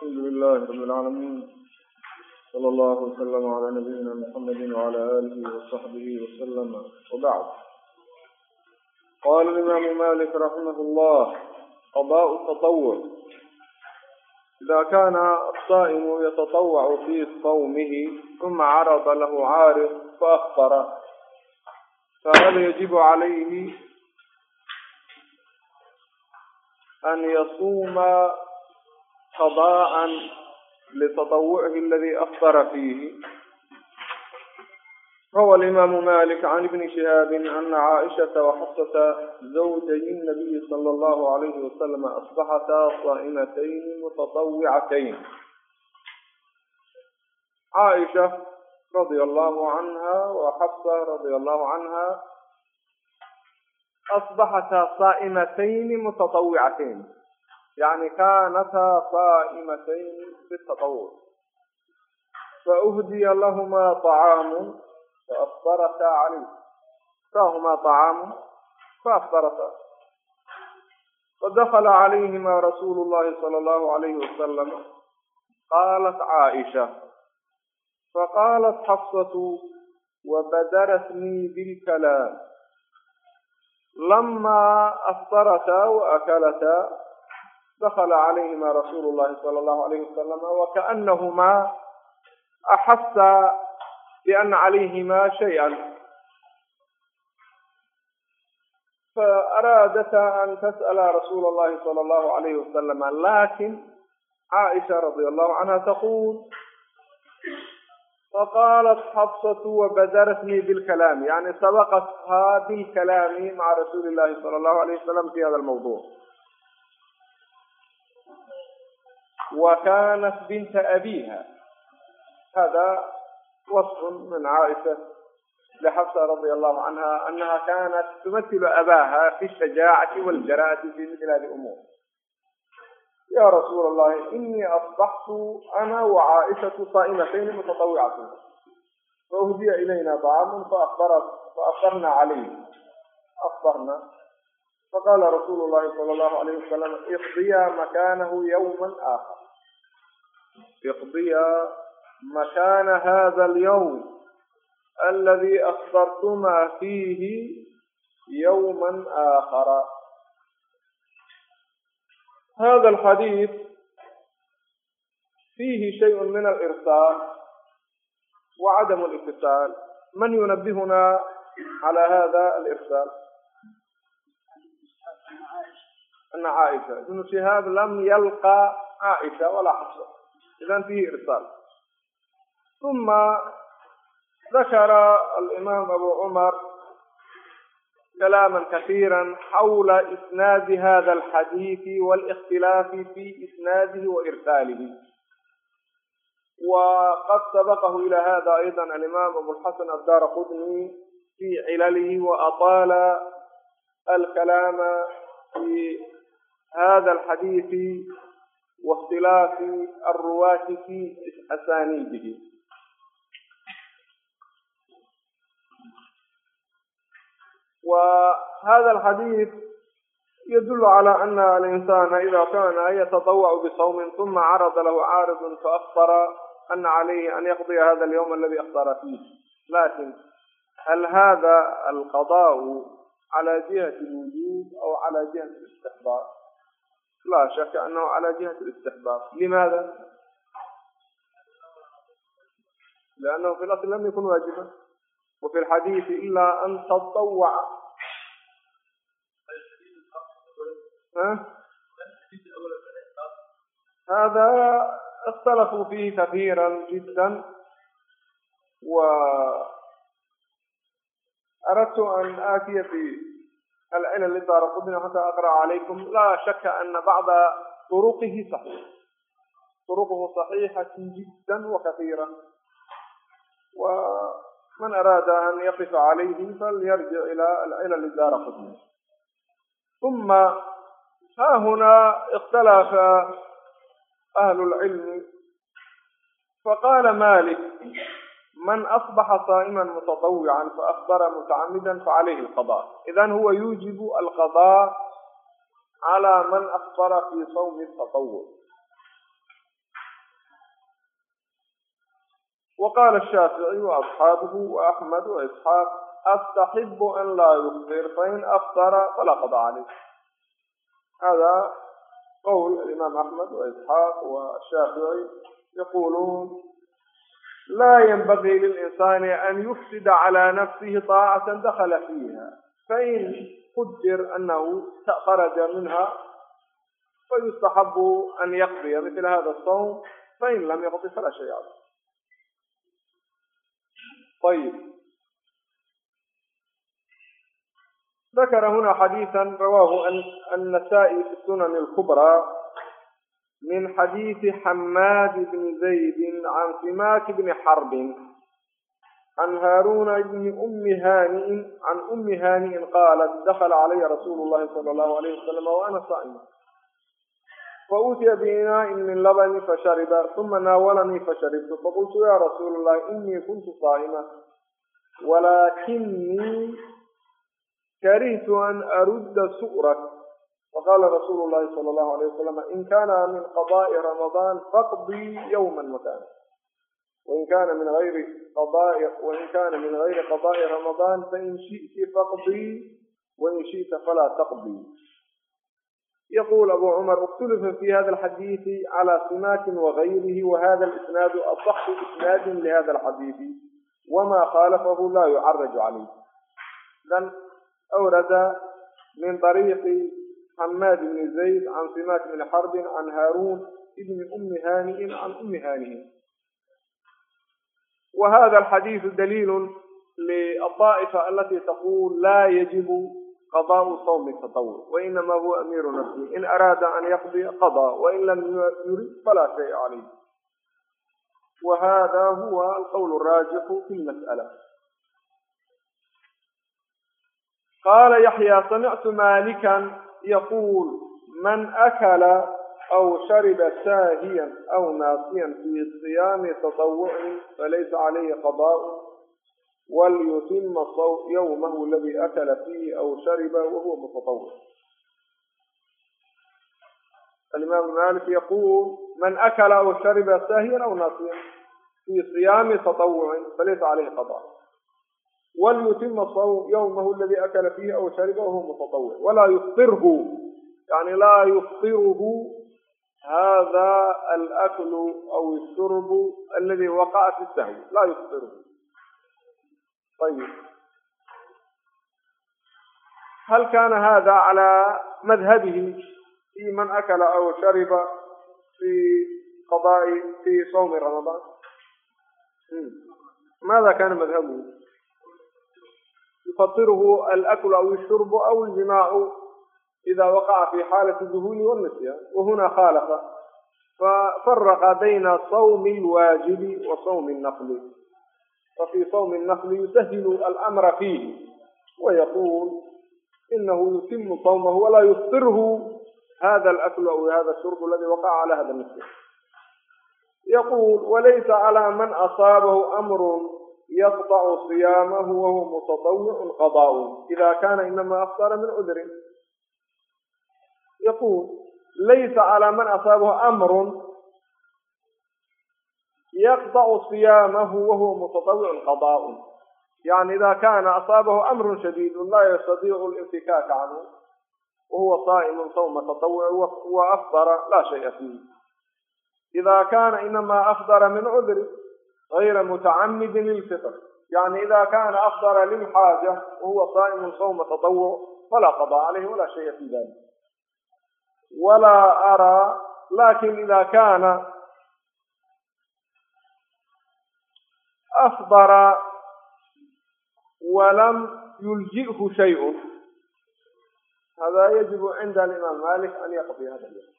الحمد لله رب العالمين صلى الله وسلم على نبينا محمد وعلى آله وصحبه وسلم وبعد قال الإمام مالك رحمه الله قضاء التطوع إذا كان الصائم يتطوع في صومه ثم عرض له عارض فأخطر فهل يجب عليه أن يصوم قضاء لتطوعه الذي أخبر فيه روى الإمام مالك عن ابن شهاب أن عائشة وحصة زوجي النبي صلى الله عليه وسلم أصبحتا صائمتين متطوعتين عائشة رضي الله عنها وحصة رضي الله عنها أصبحتا صائمتين متطوعتين يعني كانتا صائمتين بالتطوع فأهدي لهما طعام فأفطرتا عليه أتاهما طعام فأفطرتا فدخل عليهما رسول الله صلى الله عليه وسلم قالت عائشة فقالت حفصة وبدرتني بالكلام لما أفطرتا وأكلتا دخل عليهما رسول الله صلى الله عليه وسلم وكأنهما أحسا بأن عليهما شيئا فأرادتا أن تسأل رسول الله صلى الله عليه وسلم لكن عائشة رضي الله عنها تقول فقالت حفصة وبدرتني بالكلام يعني سبقتها بالكلام مع رسول الله صلى الله عليه وسلم في هذا الموضوع وكانت بنت أبيها. هذا وصف من عائشة لحفصة رضي الله عنها أنها كانت تمثل أباها في الشجاعة والجراءة في مثل هذه الأمور. يا رسول الله إني أصبحت أنا وعائشة صائمتين متطوعتين. فأهدي إلينا طعام فأخبرت فأخبرنا عليه. أخبرنا. فقال رسول الله صلى الله عليه وسلم اقضيا مكانه يوما آخر. اقضيا مكان هذا اليوم الذي أخبرتما فيه يوما آخر. هذا الحديث فيه شيء من الإرسال وعدم الاتصال. من ينبهنا على هذا الإرسال؟ أن عائشة. ابن شهاب لم يلقى عائشة ولا حفصة. إذا فيه إرسال. ثم ذكر الإمام أبو عمر كلاما كثيرا حول إسناد هذا الحديث والاختلاف في إسناده وإرساله. وقد سبقه إلى هذا أيضا الإمام أبو الحسن الدار قدني في علله وأطال الكلام في هذا الحديث wakhtilaafi alruwaati في asaaniidihi وهذا الحديث يدل على أن الإنسان إذا kana yتطوع بصوم ثم عرض له عارض فأfطر أن عليه أن يقضي هذا اليوم الذي اfطر فيه. lakin hal هذا القضاء على جهة الوجوب أو على جهة الاستحباb لا شك أنه على جهة الاستحباب لماذا؟ لأنه في الأصل لم يكن واجبا وفي الحديث إلا أن تطوع ها؟ هذا اختلفوا فيه كثيرا جدا و أردت أن آتي في العلل لدار قدنا حتى أقرأ عليكم لا شك أن بعض طرقه صحيح طرقه صحيحة جدا وكثيرا ومن أراد أن يقف عليه فليرجع إلى العلل لدار قدنا ثم ها هنا اختلف أهل العلم فقال مالك من أصبح صائما متطوعا فأخبر متعمدا فعليه القضاء إذا هو يوجب القضاء على من أخبر في صوم التطوع وقال الشافعي وأصحابه وأحمد وإسحاق أستحب أن لا يفطر فإن أفطر فلا قضاء عليه هذا قول الإمام أحمد وإسحاق والشافعي يقولون لا ينبغي للإنسان أن يفسد على نفسه طاعة دخل فيها فإن قدر أنه خرج منها فيستحب أن يقضي مثل هذا الصوم فإن لم يقضي فلا شيء عليه طيب ذكر هنا حديثا رواه النسائي في السنن الكبرى من حديث حماد بن زيد عن سماك بن حرب عن هارون بن أم هانئ عن أم هانئ قالت دخل علي رسول الله صلى الله عليه وسلم وأنا صائم فأوتي بإناء من لبن فشرب ثم ناولني فشربت فقلت يا رسول الله إني كنت صائمة ولكني كرهت أن أرد سؤرك فقال رسول الله صلى الله عليه وسلم إن كان من قضاء رمضان فاقضي يوما مكانه وإن كان من غير قضاء وإن كان من غير قضاء رمضان فإن شئت فاقضي وإن شئت فلا تقضي يقول أبو عمر اختلف في هذا الحديث على سماك وغيره وهذا الإسناد أصح إسناد لهذا الحديث وما خالفه لا يعرج عليه إذن أورد من طريق حماد بن زيد عن سماك بن حرب عن هارون ابن أم هانئ عن أم هانئ وهذا الحديث دليل للطائفة التي تقول لا يجب قضاء صوم التطور وإنما هو أمير نفسه إن أراد أن يقضي قضى وإن لم يريد فلا شيء عليه. وهذا هو القول الراجح في المسألة. قال يحيى سمعت مالكا يقول من أكل أو شرب ساهيا أو ناسيا في صيام تطوع فليس عليه قضاء وليتم يومه الذي أكل فيه أو شرب وهو متطوع الإمام مالك يقول من أكل أو شرب ساهيا أو ناسيا في صيام تطوع فليس عليه قضاء وليتم صوم يومه الذي أكل فيه أو شرب وهو متطوع ولا يفطره يعني لا يفطره هذا الأكل أو الشرب الذي وقع في السهو لا يفطره طيب هل كان هذا على مذهبه في من أكل أو شرب في قضاء في صوم رمضان ماذا كان yufaطirhu alakl aw الshurb aw اljimaacu ida waqaca fi xaalati duhuli wاnasyan wahuna khalafa fafaraqa bayna sawmi اlwaajibi wa sawmi الnafli fafii sawmi الnafli yusahilu almra fiihi wayaquul inahu yutimu sawmahu walaa yuftirhu hada alaklu aw hada shurb aladi waqaca ala hada nasyan yaquul walaysa calى man asaabahu amru يقطع صيامه وهو متطوع قضاء إذا كان إنما أفطر من عذر يقول ليس على من أصابه أمر يقطع صيامه وهو متطوع قضاء يعني إذا كان أصابه أمر شديد لا يستطيع الانفكاك عنه وهو صائم صوم تطوع وأفطر لا شيء فيه إذا كان إنما أفطر من عذر غير متعمد للفطر يعني إذا كان أفطر للحاجة وهو صائم صوم تطوع فلا قضاء عليه ولا شيء في ذلك ولا أرى لكن إذا كان أفضر ولم يلجئه شيء هذا يجب عند الإمام مالك أن يقضي هذا اليوم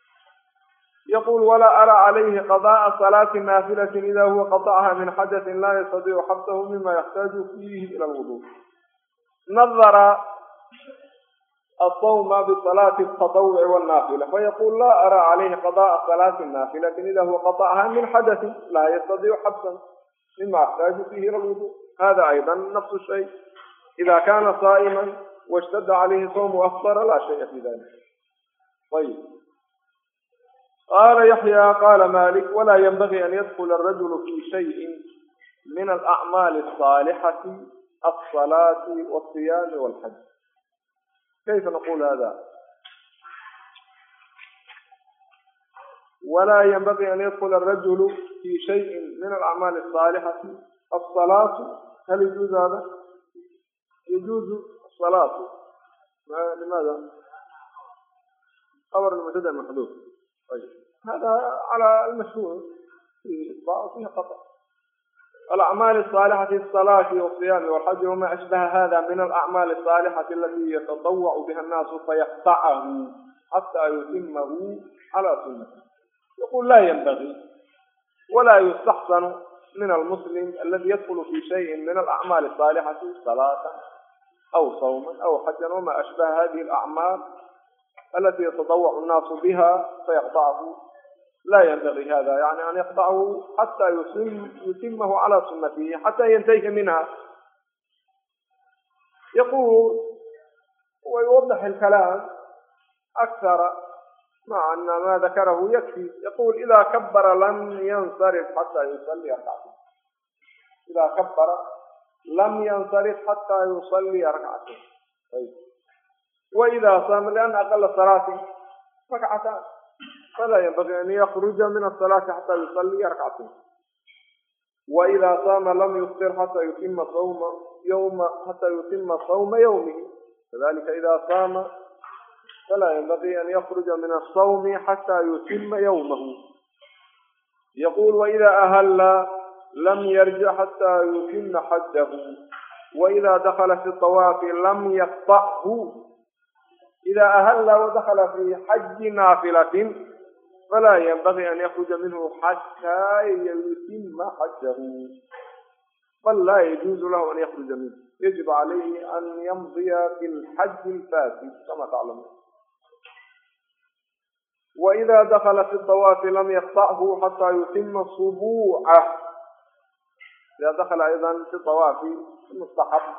يقول ولا أرى عليه قضاء صلاة نافلة إذا هو قطعها من حدث لا يستطيع حبسه مما يحتاج فيه إلى الوضوء نظر الصوم بصلاة التطوع والنافلة فيقول لا أرى عليه قضاء صلاة النافلة إذا هو قطعها من حدث لا يستطيع حبسا مما يحتاج فيه إلى الوضوء هذا أيضا نفس الشيء إذا كان صائما واشتد عليه صوم وأفطر لا شيء في ذلك طيب قال يحيى قال مالك ولا ينبغي أن يدخل الرجل في شيء min alacmaali asaalixati alsalaati walsiyaami walxaj kayfa naqul hada walaa yanbagii an yadkula arajulu fi shayin min alacmaali asaalixati alsalaatu hal yajuuzu hada yajuuzu asalaatu limaada خبر المبتدا محذوف طيب طيب. هذا على المشهور في وفيه خطأ الأعمال الصالحة في الصلاة والصيام والحج وما أشبه هذا من الأعمال الصالحة التي يتطوع بها الناس فيقطعه حتى يتمه على سنة. يقول لا ينبغي ولا يستحسن من المسلم الذي يدخل في شيء من الأعمال الصالحة صلاة أو صوما أو حجا وما أشبه هذه الأعمال التي يتطوع الناس بها فيقطعه لا ينبغي هذا يعني أن يقطعه حتى يتم يتمه على سنته حتى ينتهي منها يقول ويوضح الكلام أكثر مع أن ما ذكره يكفي يقول إذا كبر لم ينصرف حتى يصلي ركعتين إذا كبر لم ينصرف حتى يصلي ركعتين طيب وإذا صام لأن أقل الصلاة ركعتان فلا ينبغي أن يخرج من الصلاة حتى يصلي ركعتين وإذا صام لم يفطر حتى يتم صوم يوم حتى يتم صوم يومه كذلك إذا صام فلا ينبغي أن يخرج من الصوم حتى يتم يومه يقول وإذا أهل لم يرجع حتى يتم إذا أهل ودخل في حج نافلة فلا ينبغي أن يخرج منه حتى يتم حجه. بل لا يجوز له أن يخرج منه. يجب عليه أن يمضي في الحج الفاسد كما تعلمون. وإذا دخل في الطواف لم يقطعه حتى يتم صبوعه. إذا دخل أيضا في الطواف المستحب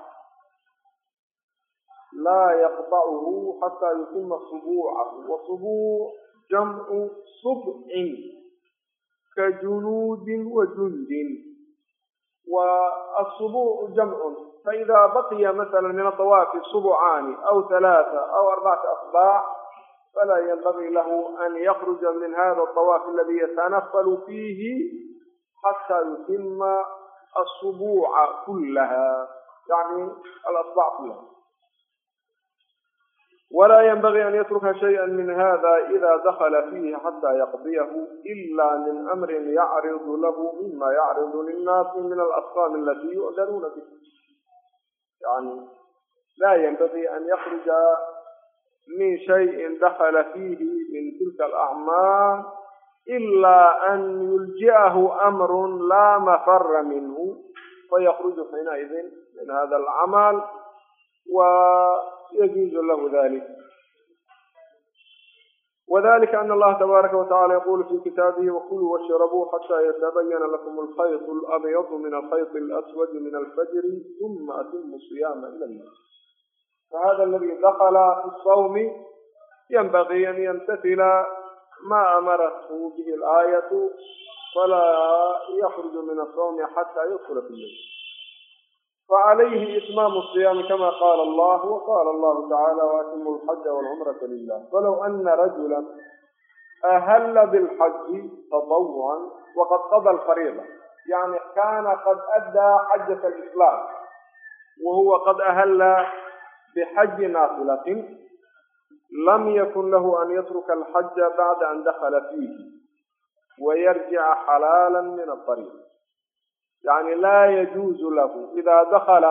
صبوعه إذا دخل أيضا في الطواف المستحب لا يقطعه حتى يتم صبوعه وصبوع جمع صبع كجنود وجند والصبوع جمع فإذا بقي مثلا من الطواف صبعان أو ثلاثة أو أربعة أصباع فلا ينبغي له أن يخرج من هذا الطواف الذي يتنفل فيه حتى يتم الصبوع كلها يعني الأصبع كلها ولا ينبغي أن يترك شيئا من هذا إذا دخل فيه حتى يقضيه إلا من أمر يعرض له مما يعرض للناس من الأسقام التي يؤذنون بها يعني لا ينبغي أن يخرج من شيء دخل فيه من تلك الأعمال إلا أن يلجئه أمر لا مفر منه فيخرج حينئذ من هذا العمل ويجوز له ذلك وذلك أن الله تبارك وتعالى يقول في كتابه وكلوا واشربوا حتى يتبين لكم الخيط الأبيض من الخيط الأسود من الفجر ثم أتموا الصيام إلى الليل فهذا الذي دخل في الصوم ينبغي أن يمتثل ما أمرته به الآية فلا يخرج من الصوم حتى يدخل في الليل فعليه إتمام الصيام كما قال الله وقال الله تعالى وأتموا الحج والعمرة لله فلو أن رجلا أهل بالحج تطوعا وقد قضى الفريضة يعني كان قد أدى حجة الإسلام وهو قد أهل بحج نافلة لم يكن له أن يترك الحج بعد أن دخل فيه ويرجع حلالا من الطريق يعني لا يجوز له إذا دخل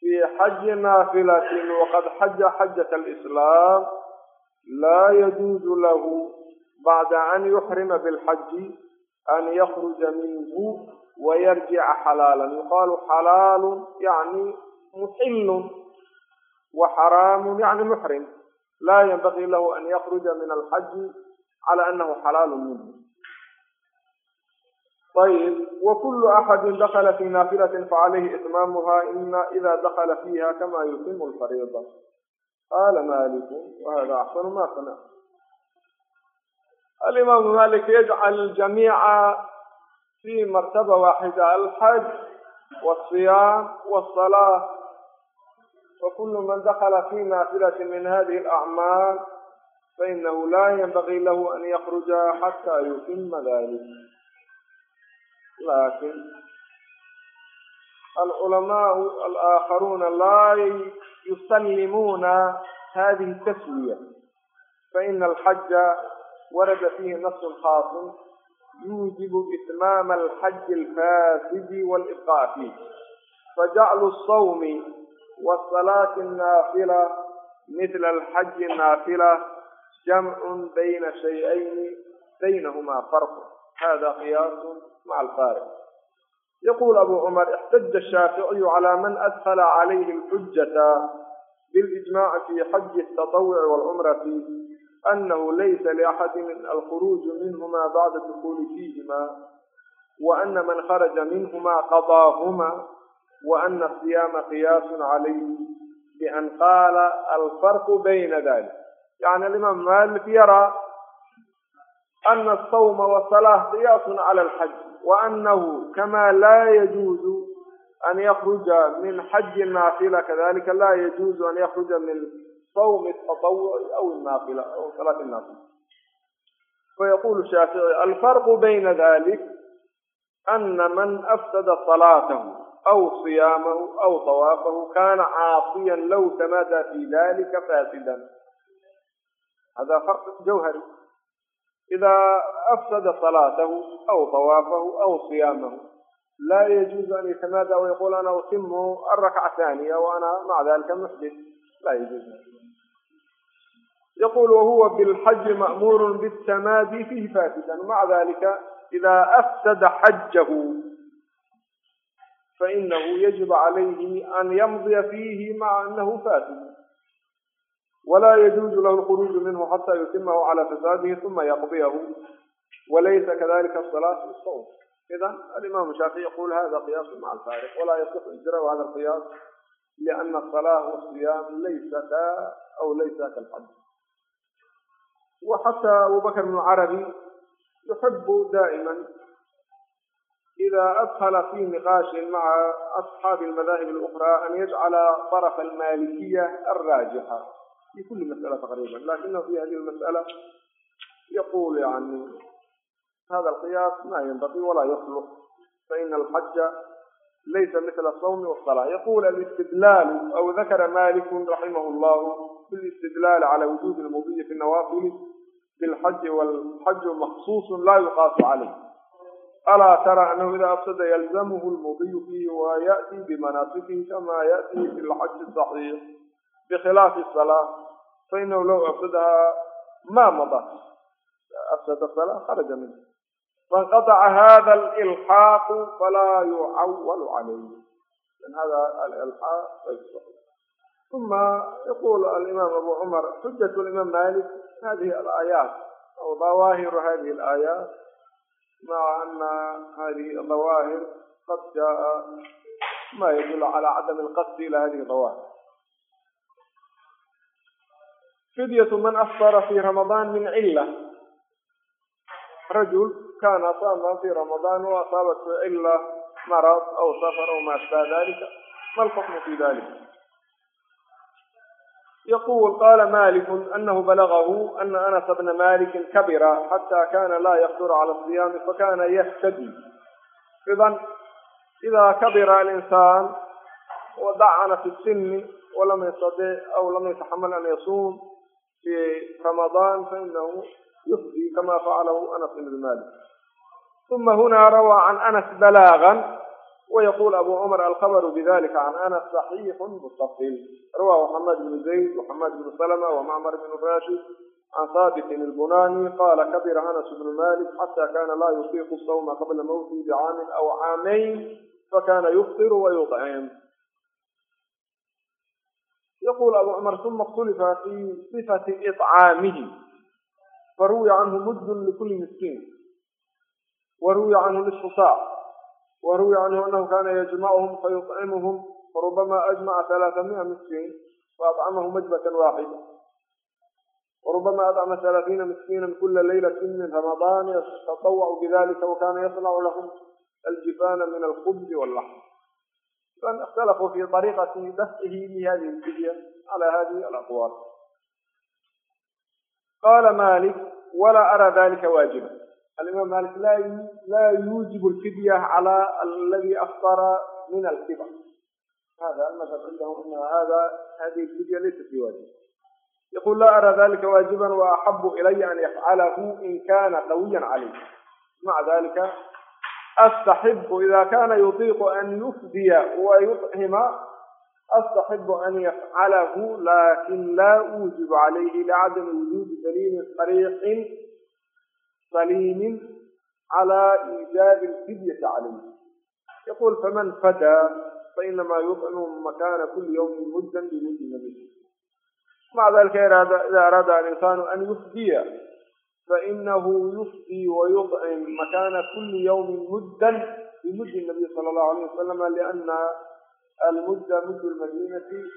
في حج نافلة وقد حج حجة الإسلام لا يجوز له بعد أن يحرم بالحج أن يخرج منه ويرجع حلالا يقال حلال يعني محل وحرام يعني محرم لا ينبغي له أن يخرج من الحج على أنه حلال منه طيب وكل أحد دخل في نافلة فعليه إتمامها إن إذا دخل فيها كما يتم الفريضة قال مالك وهذا أحسن ما سمع الإمام مالك يجعل الجميع في مرتبة واحدة الحج والصيام والصلاة وكل من دخل في نافلة من هذه الأعمال فإنه لا ينبغي له أن يخرج حتى يتم ذلك لكن العلماء الآخرون لا يسلمون هذه التسوية فإن الحج ورد فيه نص خاص يوجب إتمام الحج الفاسد والإبقاء فيه فجعل الصوم والصلاة النافلة مثل الحج النافلة جمع بين شيئين بينهما فرق هذا قياس مع الفارق يقول أبو عمر احتج الشافعي على من أدخل عليه الحجة بالإجماع في حج التطوع والعمرة أنه ليس لأحد من الخروج منهما بعد الدخول فيهما وأن من خرج منهما قضاهما وأن الصيام قياس عليه بأن قال الفرق بين ذلك يعني الإمام مالك يرى أن الصوم والصلاة قياس على الحج وأنه كما لا يجوز أن يخرج من حج النافلة كذلك لا يجوز أن يخرج من صوم التطوع أو النافلة أو صلاة النافلة فيقول الشافعي الفرق بين ذلك أن من أفسد صلاته أو صيامه أو طوافه كان عاصيا لو تمادى في ذلك فاسدا هذا فرق جوهري إذا أفسد صلاته أو طوافه أو صيامه لا يجوز أن يتمادى ويقول أنا أتم الركعة الثانية وأنا مع ذلك محدث لا يجوز يقول وهو بالحج مأمور بالتمادي فيه فاسدا ومع ذلك إذا أفسد حجه فإنه يجب عليه أن يمضي فيه مع أنه فاسد ولا يجوز له الخروج منه حتى يتمه على فساده ثم يقضيه وليس كذلك الصلاة والصوم إذا الإمام الشافعي يقول هذا قياس مع الفارق ولا يصح إجراء هذا القياس لأن الصلاة والصيام ليستا أو ليسا كالحج وحتى أبو بكر بن العربي يحب دائما إذا أدخل في نقاش مع أصحاب المذاهب الأخرى أن يجعل طرف المالكية الراجحة في كل مسألة تقريبا. لكنه في هذه المسألة يقول يعني هذا القياس ما ينبغي ولا يصلح فإن الحج ليس مثل الصوم والصلاة. يقول الاستدلال أو ذكر مالك رحمه الله بالاستدلال على وجود المضي في النوافل بالحج والحج مخصوص لا يقاس عليه. ألا ترى أنه إذا أفسد يلزمه المضي فيه ويأتي بمناسكه كما يأتي في الحج الصحيح؟ بخلاف الصلاة فإنه لو أفسدها ما مضى أفسد الصلاة خرج منه فانقطع هذا الإلحاق فلا يعول عليه لأن هذا الإلحاق ليس صحيح ثم يقول الإمام أبو عمر حجة الإمام مالك هذه الآيات أو ظواهر هذه الآيات مع أن هذه الظواهر قد جاء ما يدل على عدم القصد إلى fidyatu man afbara fii ramadaan min cilla rajul kana saaman fii ramadaan wa asaabathu cilla marad aw safar aw ma ashbaha dalika ma alxukmu fi dalika يقول قال مالك أنه بلغه أن أنس بن مالك كبر حتى كان لا يقدر على الصيام فكان يهتدي إذا إذا كبر الإنسان ودعن في السن ولم يستطيع أو لم يتحمل أن يصوم في رمضان فإنه يفضي كما فعله أنس بن مالك. ثم هنا روى عن أنس بلاغا ويقول أبو عمر الخبر بذلك عن أنس صحيح متصل رواه محمد بن زيد وحماد بن سلمة ومعمر بن راشد عن ثابت البناني قال كبر أنس بن مالك حتى كان لا يطيق الصوم قبل موته بعام أو عامين فكان يفطر ويطعم. yaqul abu cumar uma اkhtulifa fii صifati iطcaamihi faruwiya canhu muddun likuli miskiin waruwiya canhu nisfu saac waruwiya canhu anahu kana yajmacuhum fayuطcimuhum farubama ajmaca alaaثamia miskiin faacamahu majbatan waaxida warubama adcma alaaثiina miskiina kula leylati min ramadaana yataطawacu bidalika wakana yasnacu lahum aljifana min alkubzi wاllaxm اkتلفوا في طريقة دفعه لهذه الفدية على هذه الأقوال. قال مالك ولا أرى ذلك واجبا. الإمام مالك لا لا يوجب الفدية على الذي أفطر من الكبر هذا المذهب عندهم أن هذا هذه الفدية ليست بواجب يقول لا أرى ذلك واجبا وأحب إلي أن يفعله إن كان قويا عليه. مع ذلك أستحب إذا كان يطيق أن يفدي ويطعم أستحب أن يفعله لكن لا أوجب عليه لعدم وجود دليل صريح سليم على إيجاب الفدية عليه يقول فمن فدى فإنما يطعم مكان كل يوم مدا بمد النبي مع ذلك إذا أراد الإنسان أن يفدي فإنه يفضي ويطعم مكان كل يوم مدا بمد النبي صلى الله عليه وسلم لأن المد مد المدينة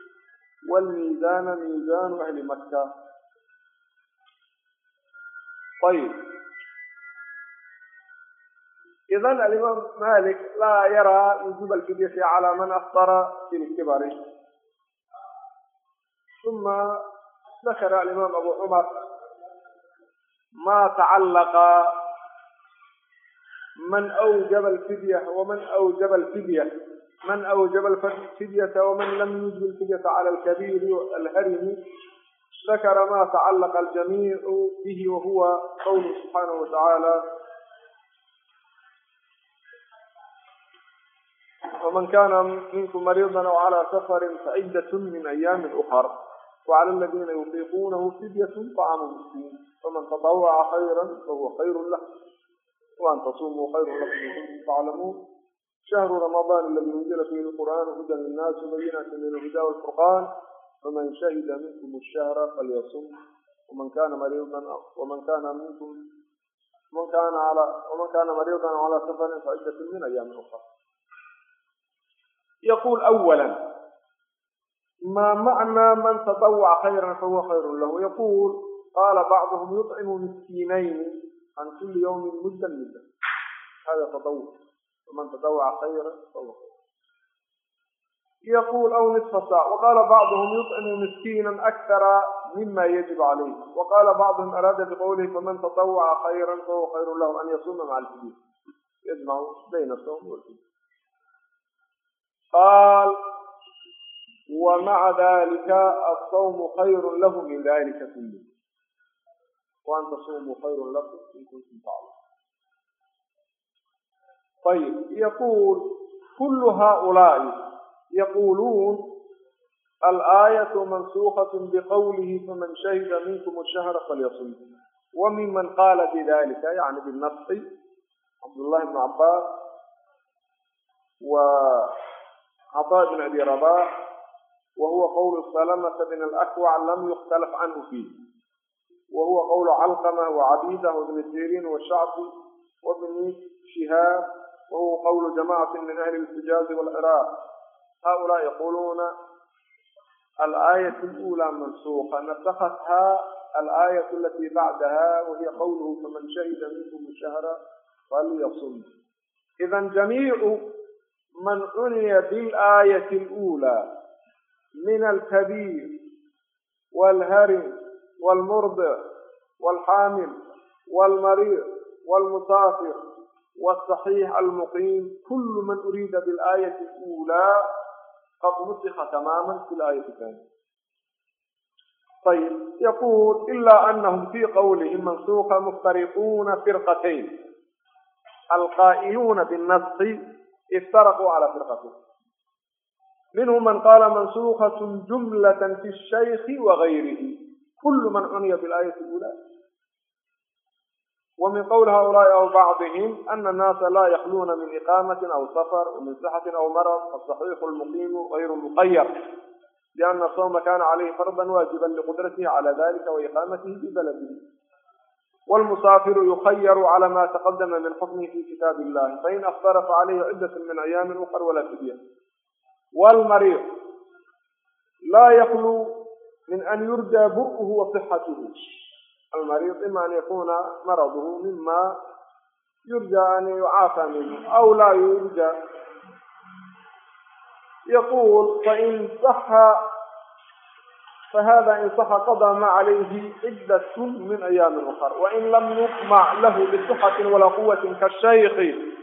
والميزان ميزان أهل مكة. طيب. إذا الإمام مالك لا يرى وجوب الفدية على من أفطر في الكبر ثم ذكر الإمام أبو عمر ما تعلق من أوجب الفدية ومن أوجب الفدية من أوجب الفدية ومن لم يوجب الفدية على الكبير الهرم ذكر ما تعلق الجميع به وهو قوله سبحانه وتعالى ومن كان منكم مريضا أو على سفر فعدة من أيام أخر وعلى الذين يطيقونه فدية طعام مسكين فمن تطوع خيرا فهو خير له وأن تصوموا خير لكم إن كنتم تعلمون شهر رمضان الذي أنزل فيه القرآن هدى للناس وبينات من الهدى والفرقان فمن شهد منكم الشهر فليصم ومن كان مريضا ومن كان منكم ومن كان على ومن كان مريضا على سفر فعدة من أيام أخرى يقول أولا ما معنى من تطوع خيرا فهو خير له يقول قال بعضهم يطعم مسكينين عن كل يوم مدا مدا هذا تطوع ومن تطوع خيرا فهو خير يقول أو نصف ساعة وقال بعضهم يطعم مسكينا أكثر مما يجب عليه وقال بعضهم أراد بقوله فمن تطوع خيرا فهو خير له أن يصوم مع الفدية يجمع بين الصوم والفدية قال ومع ذلك الصوم خير له من ذلك كله وأن تصوموا خير لكم إن كنتم تعلمون طيب يقول كل هؤلاء يقولون الآية منسوخة بقوله فمن شهد منكم الشهر فليصم وممن قال بذلك يعني بالنص عبد الله بن عباس وعطاء بن أبي رباح وهو قول سلمة بن الأكوع لم يختلف عنه فيه وهو قول علقمة وعبيدة وابن سيرين والشعبي وابن شهاب وهو قول جماعة من أهل الحجاز والعراق هؤلاء يقولون الآية الأولى منسوخة نسختها الآية التي بعدها وهي قوله فمن شهد منكم الشهر فليصم إذا جميع من عني بالآية الأولى من الكبير والهرم والمرضع والحامل والمريض والمسافر والصحيح المقيم كل من أريد بالآية الأولى قد نسخ تماما في الآية الثانية طيب يقول إلا أنهم في قولهم منسوخة مفترقون فرقتين القائلون بالنص افترقوا على فرقتين منهم من قال منسوخة جملة في الشيخ وغيره كل من عني بالآية الأولى ومن قول هؤلاء أو بعضهم أن الناس لا يخلون من إقامة أو سفر ومن صحة أو مرض الصحيح المقيم غير المخير لأن الصوم كان عليه فرضا واجبا لقدرته على ذلك وإقامته ببلده والمسافر يخير على ما تقدم من حكمه في كتاب الله فإن أخبر فعليه عدة من أيام أخر ولا فدية والمريض لا يخلو min an yurjaa bur'uhu wa sixatuhu almariid ima an yakuna maraduhu mima yurjى an yucaafa minhu aw laa yurjى yaqul fain صaxa fahada in صaxa qaضى ma calayhi cidaة min ayaami ukar wain lam yuqmac lahu bصxaةi walaa quwaة kaالshayki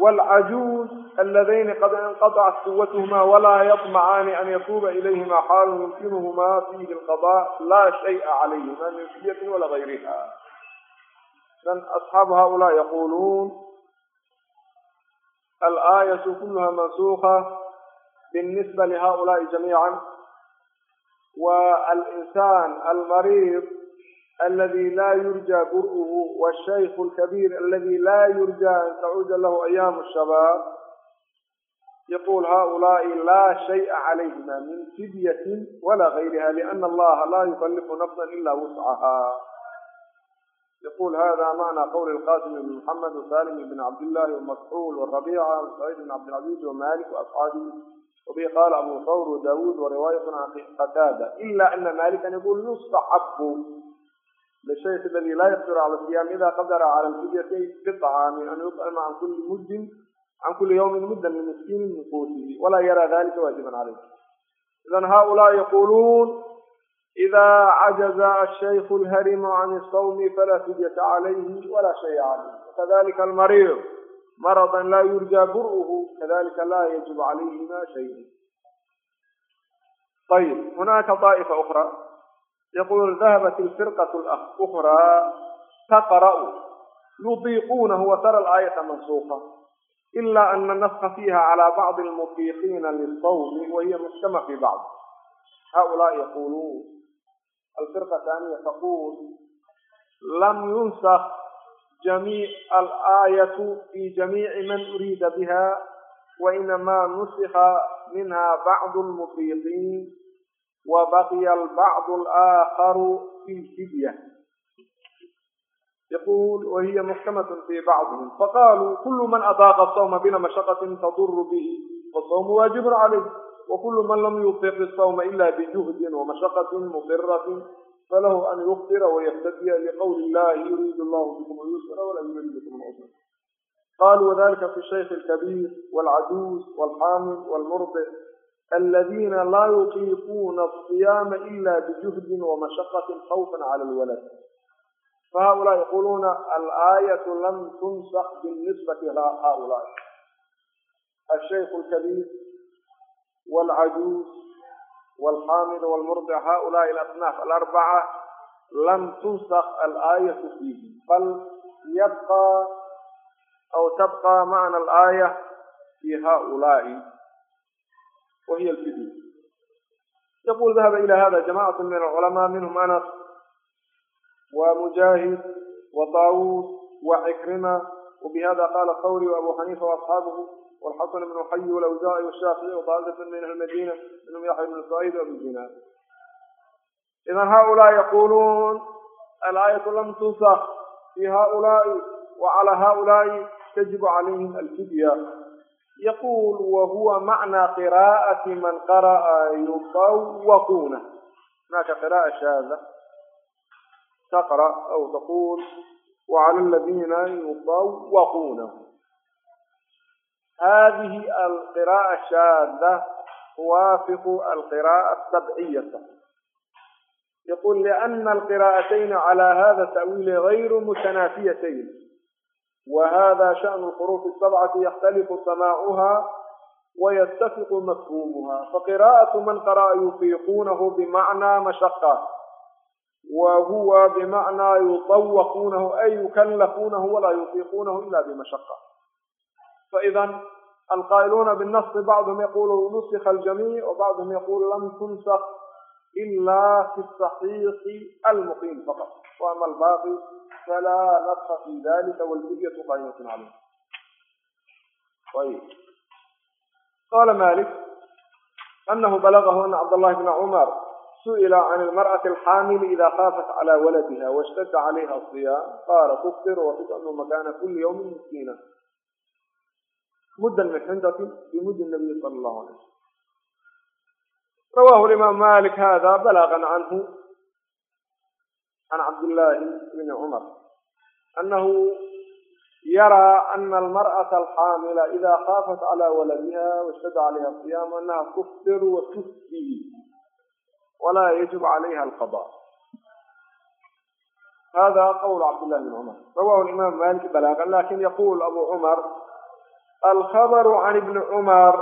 والعجوز اللذين قد انقطعت قوتهما ولا يطمعان أن يتوب إليهما حال يمكنهما فيه القضاء لا شيء عليهما من فدية ولا غيرها إذن أصحاب هؤلاء يقولون الآية كلها منسوخة بالنسبة لهؤلاء جميعا والإنسان المريض الذي لا يرجى برؤه والشيخ الكبير الذي لا يرجى أن تعود له أيام الشباب يقول هؤلاء لا شيء عليهما من فدية ولا غيرها لأن الله لا يكلف نفسا إلا وسعها يقول هذا معنى قول القاسم بن محمد وسالم بن عبد الله ومسعول والربيعة وسعيد بن عبد العزيز ومالك وأصحابه وبه قال أبو ثور وداود ورواية عن قتادة إلا أن مالكا يقول يستحب للشيخ الذي لا يقدر على الصيام إذا قدر على الفدية بالطعام أن يطعم عن كل مد عن كل يوم مدا من مسكين من قوته ولا يرى ذلك واجبا عليه إذا هؤلاء يقولون إذا عجز الشيخ الهرم عن الصوم فلا فدية عليه ولا شيء عليه وكذلك المريض مرضا لا يرجى برؤه كذلك لا يجب عليهما شيء طيب هناك طائفة أخرى يقول ذهبت الفرقة الأخرى تقرأ يطيقونه وترى الآية منسوخة إلا أن النسخ فيها على بعض المطيقين للصوم وهي محكمة في بعض هؤلاء يقولون الفرقة الثانية تقول لم ينسخ جميع الآية في جميع من أريد بها وإنما نسخ منها بعض المطيقين وبقي البعض الآخر في الفدية يقول وهي محكمة في بعضهم فقالوا كل من أطاق الصوم بلا مشقة تضر به فالصوم واجب عليه وكل من لم يطيق الصوم إلا بجهد ومشقة مضرة فله أن يفطر ويفتدي لقول الله يريد الله بكم اليسر ولا يريد بكم العسر قالوا وذلك في الشيخ الكبير والعجوز والحامل والمرضع الذين لا يطيقون الصيام إلا بجهد ومشقة خوفا على الولد فهؤلاء يقولون الآية لم تنسخ بالنسبة لهؤلاء الشيخ الكبير والعجوز والحامل والمرضع هؤلاء الأصناف الأربعة لم تنسخ الآية فيه بل يبقى أو تبقى معنى الآية في هؤلاء وهي الفدية. يقول ذهب إلى هذا جماعة من العلماء منهم أنس ومجاهد وطاووس وعكرمة. وبهذا قال الثوري وأبو حنيفة وأصحابه والحسن بن الحي والأوزاعي والشافعي وطائفة من أهل المدينة منهم يحيى بن سعيد وأبو الجناد. إذا هؤلاء يقولون الآية لم تنسخ في هؤلاء وعلى هؤلاء تجب عليهم الفدية. يقول وهو معنى قراءة من قرأ يطوقونه. هناك قراءة شاذة. تقرأ أو تقول وعلى الذين يطوقونه هذه القراءة الشاذة توافق القراءة السبعية. يقول لأن القراءتين على هذا التأويل غير متنافيتين وهذا شأن الحروف السبعة يختلف سماعها ويتفق مفهومها. فقراءة من قرأ يفيقونه بمعنى مشقة. وهو بمعنى يطوقونه أي يكلفونه ولا يطيقونه إلا بمشقة فإذا القائلون بالنص بعضهم يقول نسخ الجميع وبعضهم يقول لم تنسخ إلا في الصحيح المقيم فقط وأما الباقي فلا نسخ في ذلك والفدية قائمة عليه طيب قال مالك أنه بلغه أن عبد الله بن عمر سئل عن المرأة الحامل إذا خافت على ولدها واشتد عليها الصيام قال تفطر وتطعم مكان كل يوم مسكينا مدا من حنطة بمد النبي صلى الله عليه وسلم rawahu imaam malik hada balagan canhu can cabdillaahi bni cumar anahu yaraa ana almar'ata alxaamila ida kaafat cala waladiha washtadda calayha siyaam anaha tuftiru wa tusbii walaa yajib calayha alqada hada qawl cabdillahi bni cumar rawahu imaam malik balagan lakin yaqul abu cumar alkhabru can ibni cumar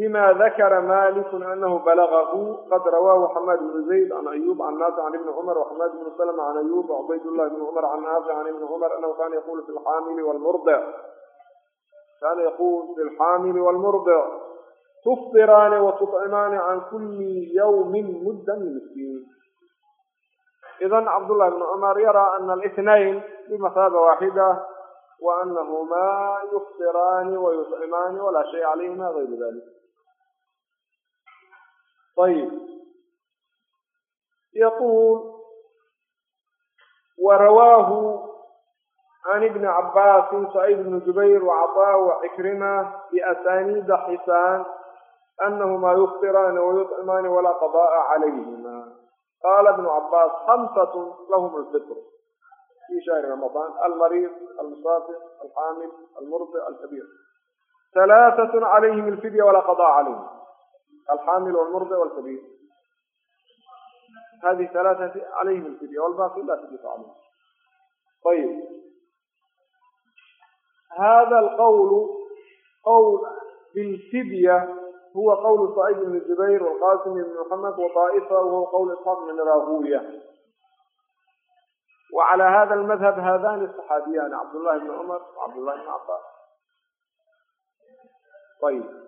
بما ذكر مالك أنه بلغه قد رواه حماد بن زيد عن أيوب عن نافع عن ابن عمر وحماد بن سلمة عن أيوب وعبيد الله بن عمر عن نافع عن ابن عمر أنه كان يقول في الحامل والمرضع كان يقول في الحامل والمرضع تفطران وتطعمان عن كل يوم مدا مسكين إذا عبد الله بن عمر يرى أن الاثنين بمثابة واحدة وأنهما يفطران ويطعمان ولا شيء عليهما غير ذلك ayb yaquul warawaahu can ibni cabaasin saciid bni jubayr wacطaa wacikrima biasaniida xisaan أنهma yfطirani وyطcmaani وlaa qضاءa عalayhma qاla بن cabاs خمسة lahm الفطr fi شhهri رمضاn almariض almusافir alxaamil almurضع alkabيr ثaلaثة عalayhm الfidya وlaa qضاءa عalayhm alxaamil wاlmurضع wاlkabيr hadihi ثaلaثة عalayhm الfidya wاlbاqi la تجiز عalayhm ayb hada اlqwl qowl bاlfidya هو قول صعيد بن الزبير والقاسم بن محمد وطائفة وهو قول إسحاق بن راهوية. وعلى هذا المذهب هذان الصحابيان عبد الله بن عمر وعبد الله بن عباس. طيب.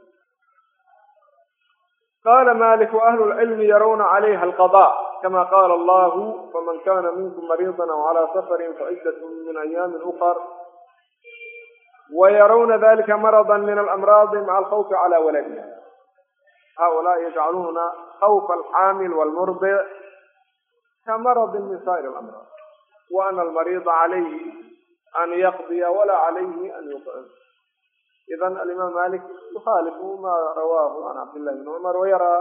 قال مالك وأهل العلم يرون عليها القضاء كما قال الله فمن كان منكم مريضا أو على سفر فعدة من أيام أخر. ويرون ذلك مرضا من الأمراض مع الخوف على ولدها هؤلاء يجعلون خوف الحامل والمرضع كمرض من سائر الأمراض وأن المريض عليه أن يقضي ولا عليه أن يطعم idan alimaam malik yukhaalifu ma rawaahu can cabdillahi bni cumar wayaraa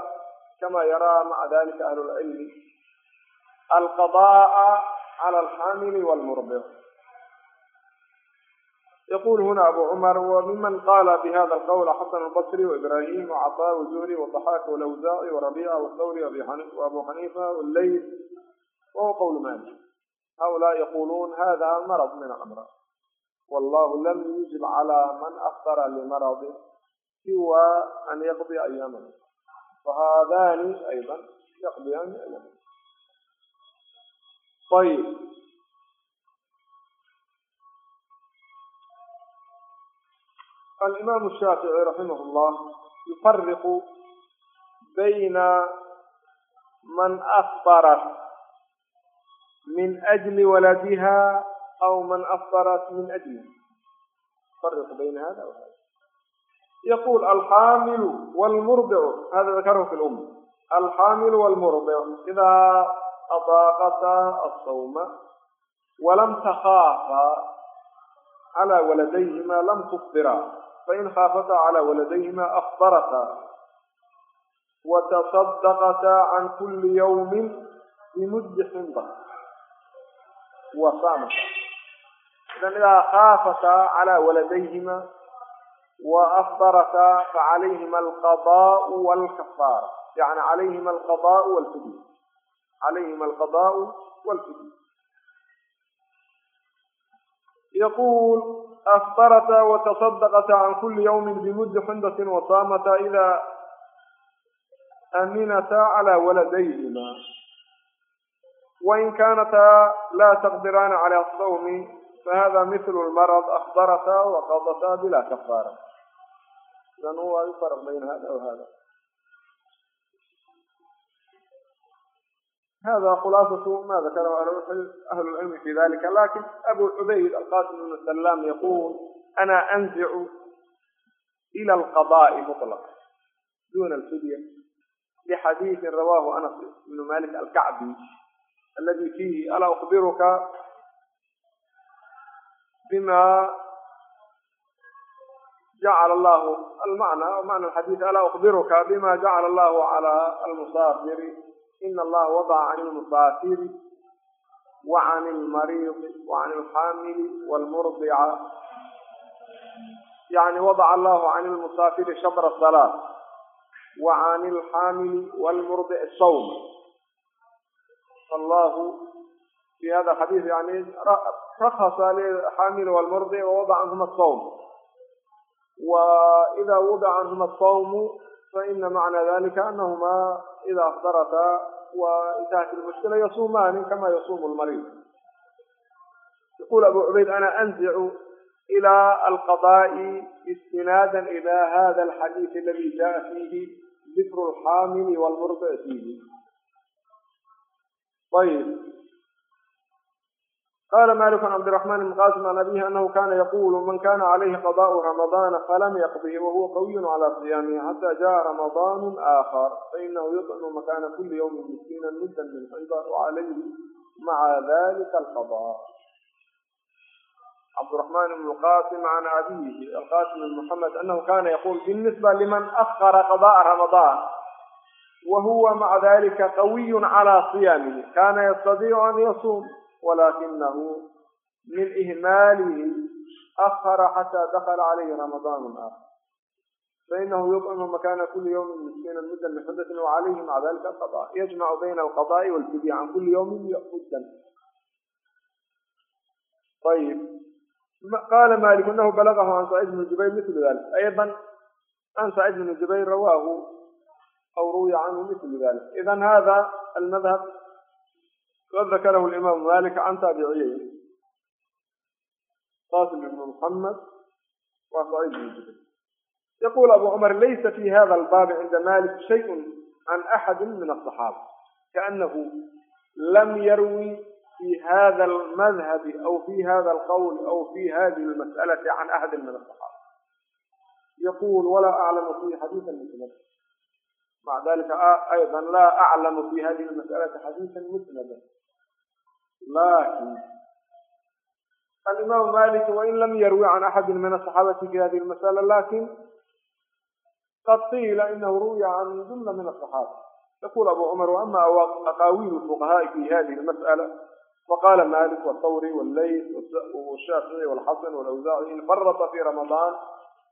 kama yaraa maca dalika ahlu lcilmi alqada'a cala alxaamili walmurdic yqul huna abu cumar wmiman qaala bihada alqwl xasan lbasri waibrahim wcaطa wzuhri wضaxaak wlawzaci wrabica wthawri wabu xaniifa wleyl wahuwa qowl mali haulaa yaquluun hada marad min amra wallahu lam yujib cla man afara limaradi siwa an yaqdiya ayaamah fahadani ayضa yaqdiyan ayam ayb alimaamu shaafici raximah llah yufariqu bayna man afbarat min ajli waladiha aw man afbarat min ajliha yufariqu bayna hada wa hada yaqul alxaamilu walmurdicu hada dakarahu fi lumma alxaamilu walmurdicu idaa adaaqata asawma walam takhaafa calaa waladayhima lam tufdiraa فإن خافتا على ولديهما أخبرتا وتصدقتا عن كل يوم بمد حنطة. وصامتا إذن إذا خافتا على ولديهما وأخبرتا فعليهما القضاء والكفارة يعني عليهما القضاء والفدية. عليهما القضاء والفدية. يقول أفطرت وتصدقت عن كل يوم بمد حندة وصامت إذا أمنتا على ولديهما. وإن كانتا لا تقدران على الصوم فهذا مثل المرض أخضرتا وقضتا بلا كفارة. إذا هو فرق بين هذا وهذا. هذا خلاصة ما ذكره أهل أهل العلم في ذلك. لكن أبو عبيد القاسم بن سلام يقول أنا أنزع إلى القضاء مطلقا دون الفدية لحديث رواه أنس بن مالك الكعبي الذي فيه ألا أخبرك بما جعل الله المعنى أو معنى الحديث ألا أخبرك بما جعل الله على المصاب ina allaha wadaca can ilmusaafiri wa can ilmariidi wa can alxaamili walmurdica yani wadaca allahu can ilmusaafiri shabra salaa wa can alxaamili walmurdic sawm allahu في هذا الحديث يعني رخص للحامل والمرضع ووضع عنهما الصوم وإذا وضع عنهما الصوم فإن معنى ذلك أنهما إذا أفطرتا وانتهت المشكلة يصومان كما يصوم المريض يقول أبو عبيد أنا أنزع إلى القضاء استنادا إلى هذا الحديث الذي جاء فيه ذكر الحامل والمرضع فيه طيب qala malik an cabdiraxman ibn qasim can abihi anahu kana yaqulu man kana calayhi qadaءu ramadana falam yaqdihi wahuwa qawiyu cala siyaamihi xata jaءa ramadanu aakhar fainahu yuطcimu makana kuli ywmi miskiina muddan min xida wacalayhi maca dalika alqada cabdiraxman ibn qasim can abihi alqasim ibn muxamed anahu kana yaqul binisba liman akara qadaءa ramadan wahuwa maca dalika qawiyu cala siyaamihi kana yastadiicu an yasuum ولكنه من إهماله أخر حتى دخل عليه رمضان آخر. فإنه يطعم مكان كل يوم مسكينا مدة من وعليه مع ذلك القضاء. يجمع بين القضاء والفدية عن كل يوم مدة طيب. قال مالك أنه بلغه عن سعيد بن جبير مثل ذلك. أيضا عن سعيد بن جبير رواه أو روي عنه مثل ذلك. إذا هذا المذهب qad dakarahu imaamu malik can taabiciyeyn qasim ibn muxamed wa saciid bn jubayr yaqul abu cumar laysa fi hada albaabi cinda malik shayء can axadi min aلصaxaaba kaanahu lam yarwi fi hada almadhabi aw fi hada alqowl aw fi hadihi almas'alati can axadi min aلصaxaaba yaqul walaa aclamu fihi xadiiثa musnada maca dalika ayضa laa aclamu fi hadihi almas'alati xadiiثa musnada lakin alimaamu malik wain lam yarwi can axadi min asaxaabati fi hadihi lmasala lakin qad qiila inahu ruwiya can jumla min asaxaaba yaqul abu cumar waama aqaawiil fuqahaai fi hadihi lmas'ala faqala malik wthawri wاllayth washaafici wاlxasan wlawsaaci in farata fi ramadaan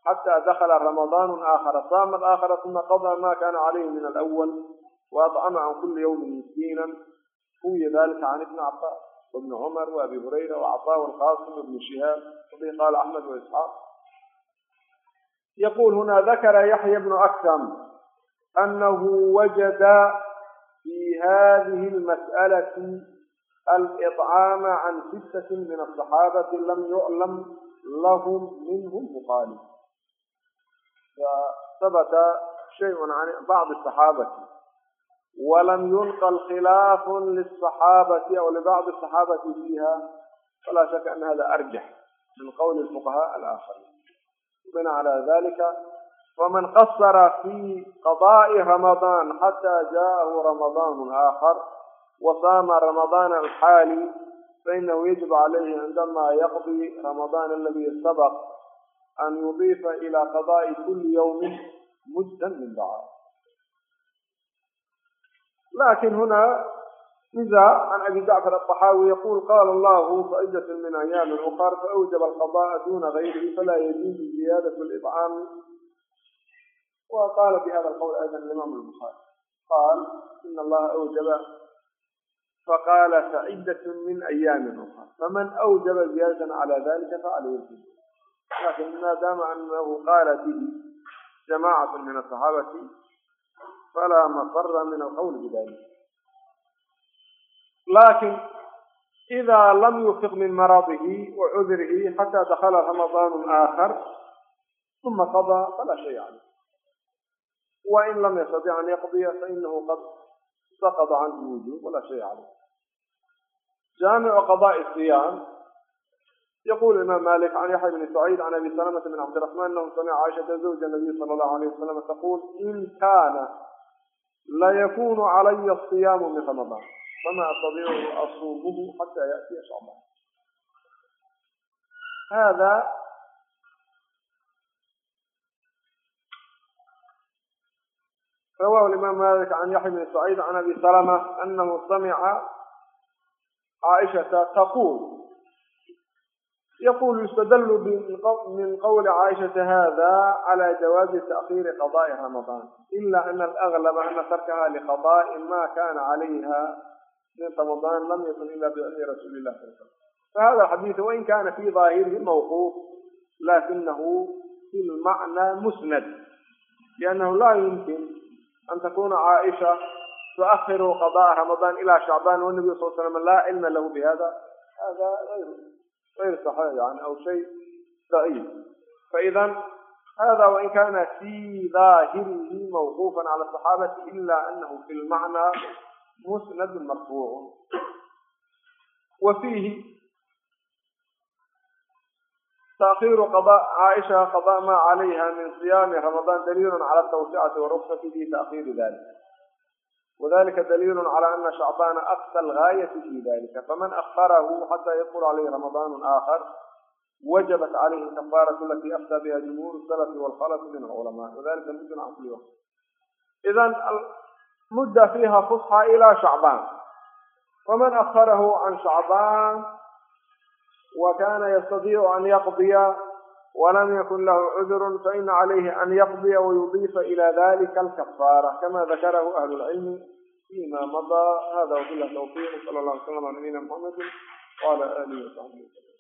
xata dakla ramadaan aakhara saama aakhara uma qaضى ma kana calayhi min alأwl waطcama can kuli ywmi miskiina روي ذلك عن ابن عباس وابن عمر وأبي هريرة وعطاء والقاسم وابن شهاب وفي قال أحمد وإسحاق. يقول هنا ذكر يحيى بن أكثم أنه وجد في هذه المسألة الإطعام عن ستة من الصحابة لم يعلم لهم منهم مخالف. فثبت شيء عن بعض الصحابة. ولم ينقل خلاف للصحابة أو لبعض الصحابة فيها فلا شك أن هذا أرجح من قول الفقهاء الآخرين. وبناء على ذلك ومن قصر في قضاء رمضان حتى جاءه رمضان آخر وصام رمضان الحالي فإنه يجب عليه عندما يقضي رمضان الذي سبق أن يضيف إلى قضاء كل يوم مدا من بعض lakin huna iza can abi jacfar aلطaxaawi yaqul qala allahu faidatu min ayaami cuqaar faawjaba alqadaءa duna gayrihi fala yajuuzu ziyadaة liطcaam wa qala bihada lqwl ayda alimaam lbuhaari qaal ina allaha awjaba faqala facidat min ayaami ukhra faman awjaba ziyadatan cala dalika facalayh lakin maadaama anahu qaala bihi jamacat min asaxaabati falaa mafara min alqawli bidalik laakiin idaa lam yufiq min maradihi wa cudrihi xataa dakala ramadaanu aakhar uma qadaa falaa shaya caleyh wa in lam yastatic an yaqdiya fainahu qad saqada canhu lwujuub walaa shaya caleyh jaamicu qadaai siyaam yqul imam malik can yaxya bni saciid can abi salamata bn cabdiraxman anahu samica caaishata zawja nabiy sala allahu alayh wasalam taqul in kaana layakunu calaya asiyaamu min ramadaan fama astadiicu asuumuhu xataa yaatiya shacbaan hada rawahu imaam malik can yaxya bni saciid can abi salama anahu samica caaishata taquul yaqul yustadlu min qowli caaishata hada cala jawaazi taأkhiri qadaءi ramadaan ila ana alaglaba ana tarkaha liqadaءi ma kana calayha min ramadaan lam yakun ila bicilmi rasuuli lah sal slam fahada xadiiث wain kana fi ظaahirihi mawquuf lakinahu fi lmacna musnad liannahu la yumkin an takuna caaisha tuakhiru qadaءa ramadaan ila shacbaan wanabiy sal slam la cilma lahu bihada hada غير صحيح يعني أو شيء ضعيف. فإذا هذا وإن كان في ظاهره موقوفا على الصحابة إلا أنه في المعنى مسند مرفوع. وفيه تأخير قضاء عائشة قضاء ما عليها من صيام رمضان دليل على التوسعة والرخصة في تأخير ذلك. وذلك دليل على أن شعبان أقصى الغاية في ذلك فمن أخره حتى يدخل عليه رمضان آخر وجبت عليه الكفارة التي أفتى بها جمهور السلف والخلف من العلماء وذلك مد عن كل وقت إذا المدة فيها فصحى إلى شعبان ومن أخره عن شعبان وكان يستطيع أن يقضي ولم يكن له عذر فإن عليه أن يقضي ويضيف إلى ذلك الكفارة كما ذكره أهل العلم فيما مضى. هذا وكل التوفيق صلى الله عليه وسلم على نبينا محمد وعلى آله وصحبه وسلم.